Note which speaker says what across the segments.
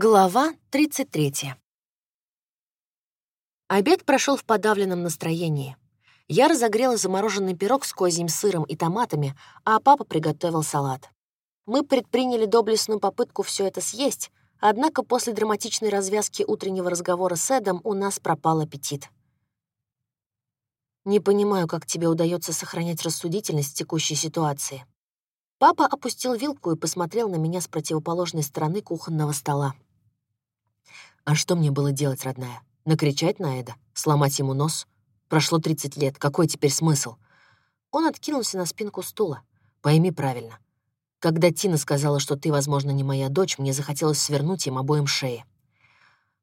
Speaker 1: Глава 33. Обед прошел в подавленном настроении. Я разогрела замороженный пирог с козьим сыром и томатами, а папа приготовил салат. Мы предприняли доблестную попытку все это съесть, однако после драматичной развязки утреннего разговора с Эдом у нас пропал аппетит. Не понимаю, как тебе удается сохранять рассудительность в текущей ситуации. Папа опустил вилку и посмотрел на меня с противоположной стороны кухонного стола. А что мне было делать, родная? Накричать на Эда? Сломать ему нос? Прошло 30 лет, какой теперь смысл? Он откинулся на спинку стула. Пойми правильно. Когда Тина сказала, что ты, возможно, не моя дочь, мне захотелось свернуть им обоим шеи.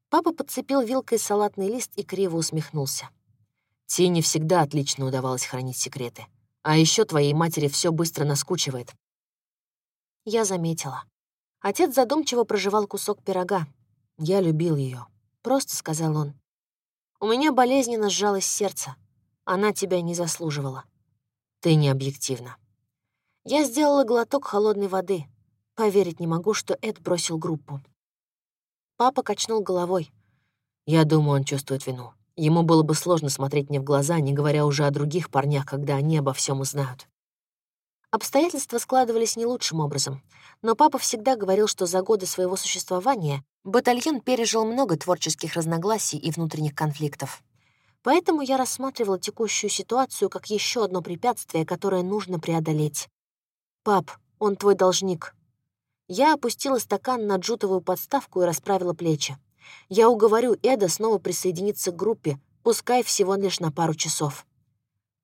Speaker 1: Папа подцепил вилкой салатный лист и криво усмехнулся. Тине всегда отлично удавалось хранить секреты. А еще твоей матери все быстро наскучивает. Я заметила. Отец задумчиво проживал кусок пирога, я любил ее, просто сказал он. У меня болезненно сжалось сердце. Она тебя не заслуживала. Ты не объективна. Я сделала глоток холодной воды. Поверить не могу, что Эд бросил группу. Папа качнул головой. Я думаю, он чувствует вину. Ему было бы сложно смотреть мне в глаза, не говоря уже о других парнях, когда они обо всем узнают. Обстоятельства складывались не лучшим образом, но папа всегда говорил, что за годы своего существования батальон пережил много творческих разногласий и внутренних конфликтов. Поэтому я рассматривала текущую ситуацию как еще одно препятствие, которое нужно преодолеть. «Пап, он твой должник». Я опустила стакан на джутовую подставку и расправила плечи. Я уговорю Эда снова присоединиться к группе, пускай всего лишь на пару часов.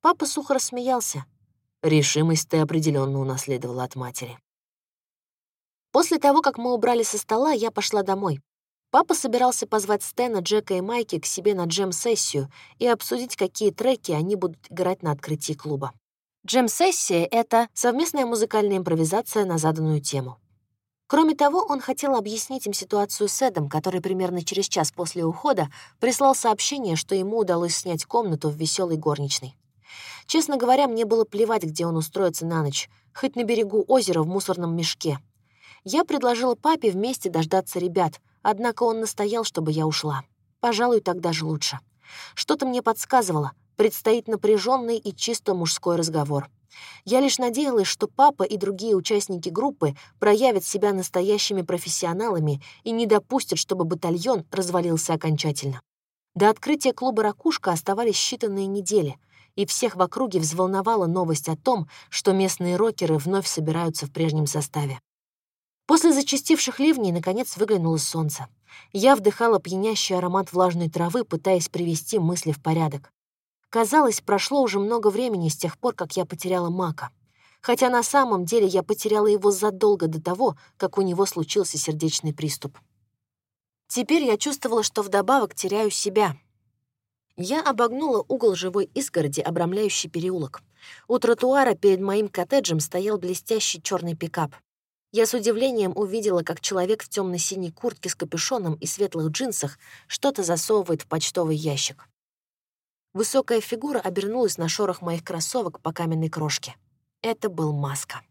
Speaker 1: Папа сухо рассмеялся. Решимость ты определенно унаследовала от матери. После того, как мы убрали со стола, я пошла домой. Папа собирался позвать Стэна, Джека и Майки к себе на джем-сессию и обсудить, какие треки они будут играть на открытии клуба. Джем-сессия — это совместная музыкальная импровизация на заданную тему. Кроме того, он хотел объяснить им ситуацию с Эдом, который примерно через час после ухода прислал сообщение, что ему удалось снять комнату в веселой горничной. Честно говоря, мне было плевать, где он устроится на ночь, хоть на берегу озера в мусорном мешке. Я предложила папе вместе дождаться ребят, однако он настоял, чтобы я ушла. Пожалуй, так даже лучше. Что-то мне подсказывало, предстоит напряженный и чисто мужской разговор. Я лишь надеялась, что папа и другие участники группы проявят себя настоящими профессионалами и не допустят, чтобы батальон развалился окончательно. До открытия клуба «Ракушка» оставались считанные недели — и всех в округе взволновала новость о том, что местные рокеры вновь собираются в прежнем составе. После зачастивших ливней, наконец, выглянуло солнце. Я вдыхала пьянящий аромат влажной травы, пытаясь привести мысли в порядок. Казалось, прошло уже много времени с тех пор, как я потеряла Мака. Хотя на самом деле я потеряла его задолго до того, как у него случился сердечный приступ. Теперь я чувствовала, что вдобавок теряю себя, я обогнула угол живой изгороди, обрамляющий переулок. У тротуара перед моим коттеджем стоял блестящий черный пикап. Я с удивлением увидела, как человек в темно синей куртке с капюшоном и светлых джинсах что-то засовывает в почтовый ящик. Высокая фигура обернулась на шорох моих кроссовок по каменной крошке. Это был Маска.